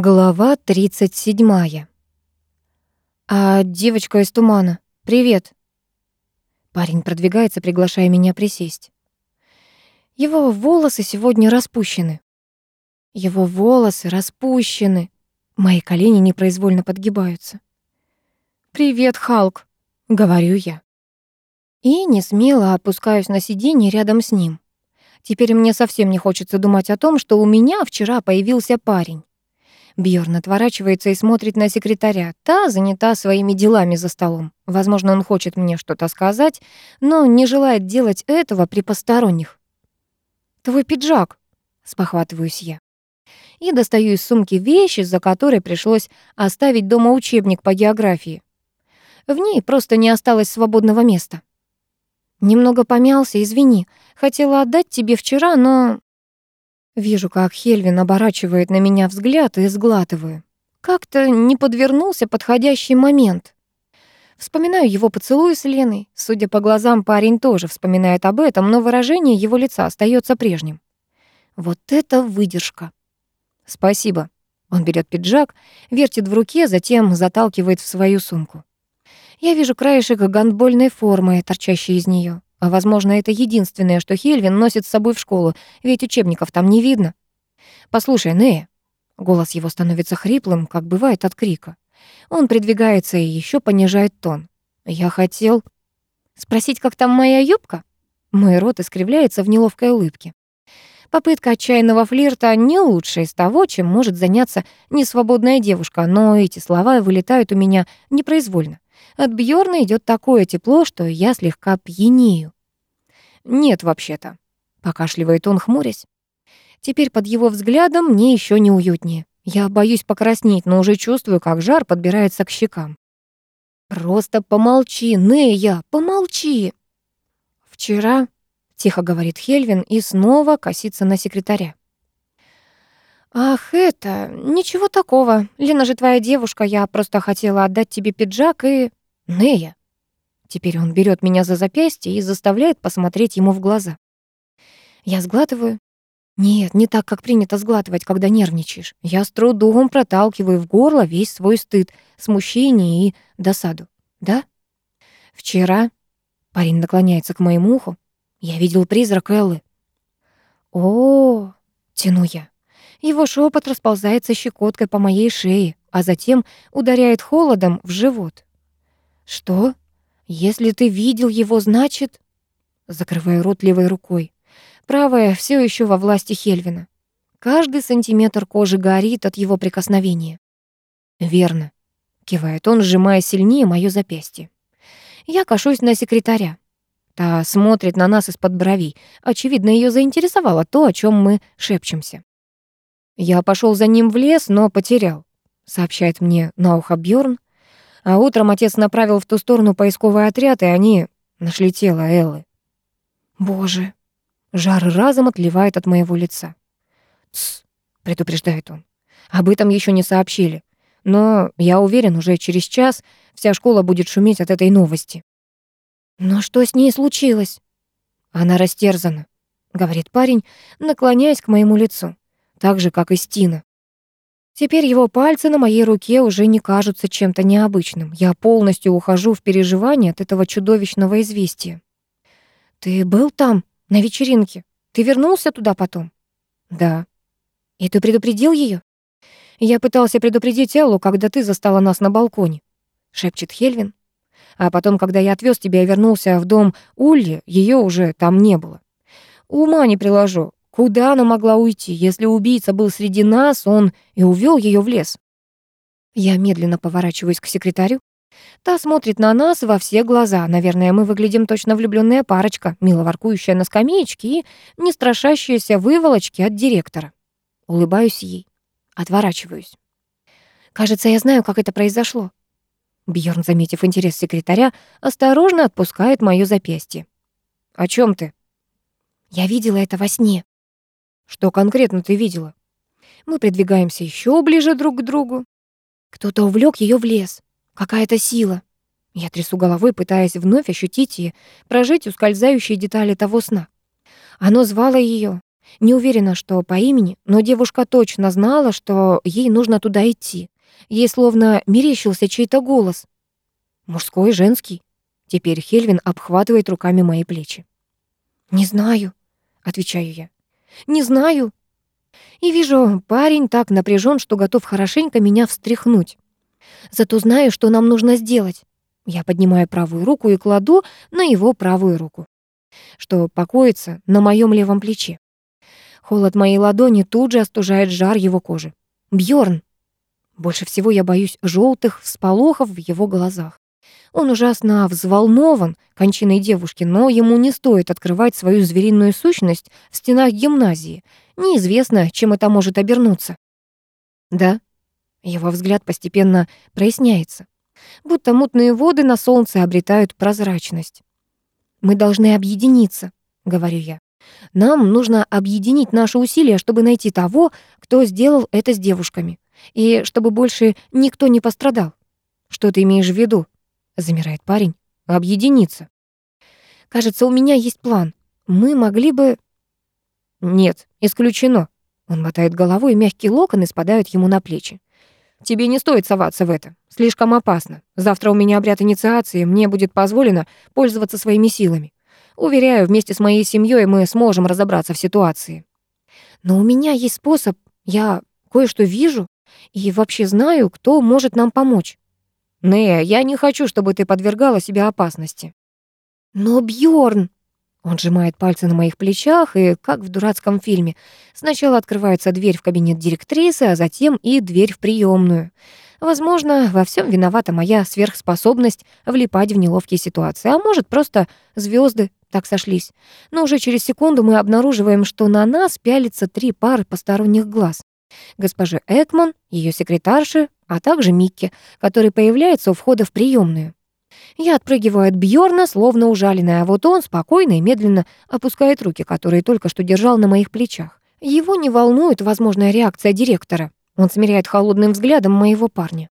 Глава 37. «А девочка из тумана, привет!» Парень продвигается, приглашая меня присесть. Его волосы сегодня распущены. Его волосы распущены. Мои колени непроизвольно подгибаются. «Привет, Халк!» — говорю я. И не смело опускаюсь на сиденье рядом с ним. Теперь мне совсем не хочется думать о том, что у меня вчера появился парень. Бьорн отворачивается и смотрит на секретаря. Та занята своими делами за столом. Возможно, он хочет мне что-то сказать, но не желает делать этого при посторонних. «Твой пиджак», — спохватываюсь я. И достаю из сумки вещи, за которой пришлось оставить дома учебник по географии. В ней просто не осталось свободного места. Немного помялся, извини. Хотела отдать тебе вчера, но Вижу, как Хельвин оборачивает на меня взгляд и сглатываю. Как-то не подвернулся подходящий момент. Вспоминаю его поцелуй с Леной. Судя по глазам, парень тоже вспоминает об этом, но выражение его лица остается прежним. Вот это выдержка. Спасибо. Он берет пиджак, вертит в руке, затем заталкивает в свою сумку. Я вижу краешек гандбольной формы, торчащий из нее. А возможно, это единственное, что Хельвин носит с собой в школу, ведь учебников там не видно. «Послушай, Нея». Голос его становится хриплым, как бывает от крика. Он придвигается и еще понижает тон. «Я хотел...» «Спросить, как там моя юбка?» Мой рот искривляется в неловкой улыбке. Попытка отчаянного флирта не лучшая из того, чем может заняться несвободная девушка, но эти слова вылетают у меня непроизвольно. От Бьорна идет такое тепло, что я слегка пьянею. «Нет, вообще-то», — покашливает он, хмурясь. Теперь под его взглядом мне еще неуютнее. Я боюсь покраснеть, но уже чувствую, как жар подбирается к щекам. «Просто помолчи, Нея, помолчи!» «Вчера», — тихо говорит Хельвин и снова косится на секретаря. «Ах, это... Ничего такого. Лена же твоя девушка, я просто хотела отдать тебе пиджак и...» «Нея!» Теперь он берет меня за запястье и заставляет посмотреть ему в глаза. Я сглатываю. Нет, не так, как принято сглатывать, когда нервничаешь. Я с трудом проталкиваю в горло весь свой стыд, смущение и досаду. Да? Вчера парень наклоняется к моему уху. Я видел призрак Эллы. О, -о, -о тяну я. Его шепот расползается щекоткой по моей шее, а затем ударяет холодом в живот. «Что? Если ты видел его, значит...» Закрываю рот левой рукой. Правая все еще во власти Хельвина. Каждый сантиметр кожи горит от его прикосновения. «Верно», — кивает он, сжимая сильнее моё запястье. Я кашусь на секретаря. Та смотрит на нас из-под бровей. Очевидно, ее заинтересовало то, о чем мы шепчемся. Я пошел за ним в лес, но потерял, сообщает мне на ухо Бьорн. А утром отец направил в ту сторону поисковый отряд, и они нашли тело Эллы. Боже, жар разом отливает от моего лица. «Тсс», — предупреждает он. «Об этом еще не сообщили. Но я уверен, уже через час вся школа будет шуметь от этой новости». «Но что с ней случилось?» «Она растерзана», — говорит парень, наклоняясь к моему лицу так же, как и Стина. Теперь его пальцы на моей руке уже не кажутся чем-то необычным. Я полностью ухожу в переживание от этого чудовищного известия. «Ты был там, на вечеринке? Ты вернулся туда потом?» «Да». «И ты предупредил ее? «Я пытался предупредить Эллу, когда ты застала нас на балконе», — шепчет Хельвин. «А потом, когда я отвез тебя и вернулся в дом Улли, ее уже там не было. Ума не приложу, Куда она могла уйти? Если убийца был среди нас, он и увел ее в лес. Я медленно поворачиваюсь к секретарю. Та смотрит на нас во все глаза. Наверное, мы выглядим точно влюбленная парочка, мило воркующая на скамеечке и не страшащаяся выволочки от директора. Улыбаюсь ей. Отворачиваюсь. Кажется, я знаю, как это произошло. Бьорн, заметив интерес секретаря, осторожно отпускает моё запястье. «О чем ты?» «Я видела это во сне», что конкретно ты видела? Мы придвигаемся еще ближе друг к другу. Кто-то увлек ее в лес. Какая-то сила. Я трясу головой, пытаясь вновь ощутить и прожить ускользающие детали того сна. Оно звало ее. Не уверена, что по имени, но девушка точно знала, что ей нужно туда идти. Ей словно мерещился чей-то голос. Мужской, женский. Теперь Хельвин обхватывает руками мои плечи. «Не знаю», — отвечаю я. «Не знаю». И вижу, парень так напряжен, что готов хорошенько меня встряхнуть. Зато знаю, что нам нужно сделать. Я поднимаю правую руку и кладу на его правую руку, что покоится на моем левом плече. Холод моей ладони тут же остужает жар его кожи. Бьорн. Больше всего я боюсь желтых всполохов в его глазах. Он ужасно взволнован кончиной девушки, но ему не стоит открывать свою звериную сущность в стенах гимназии. Неизвестно, чем это может обернуться. Да, его взгляд постепенно проясняется, будто мутные воды на солнце обретают прозрачность. «Мы должны объединиться», — говорю я. «Нам нужно объединить наши усилия, чтобы найти того, кто сделал это с девушками, и чтобы больше никто не пострадал. Что ты имеешь в виду?» — замирает парень. «Объединиться». «Кажется, у меня есть план. Мы могли бы...» «Нет, исключено». Он мотает головой, и мягкие локоны спадают ему на плечи. Тебе не стоит соваться в это. Слишком опасно. Завтра у меня обряд инициации, мне будет позволено пользоваться своими силами. Уверяю, вместе с моей семьей мы сможем разобраться в ситуации. Но у меня есть способ. Я кое-что вижу и вообще знаю, кто может нам помочь. Нея, я не хочу, чтобы ты подвергала себя опасности. Но Бьорн, он сжимает пальцы на моих плечах, и, как в дурацком фильме, сначала открывается дверь в кабинет директрисы, а затем и дверь в приемную. Возможно, во всем виновата моя сверхспособность влипать в неловкие ситуации, а может, просто звезды так сошлись. Но уже через секунду мы обнаруживаем, что на нас пялится три пары посторонних глаз. Госпожа Экман, ее секретарши, а также Микки, который появляется у входа в приемную. Я отпрыгиваю от Бьорна, словно ужаленная, а вот он спокойно и медленно опускает руки, которые только что держал на моих плечах. Его не волнует возможная реакция директора. Он смиряет холодным взглядом моего парня.